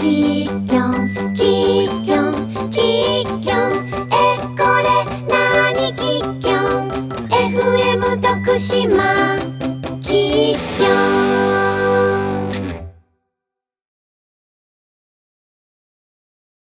ききょんききょんききょんえこれなにききょん FM 徳島。